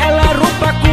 ela rompa com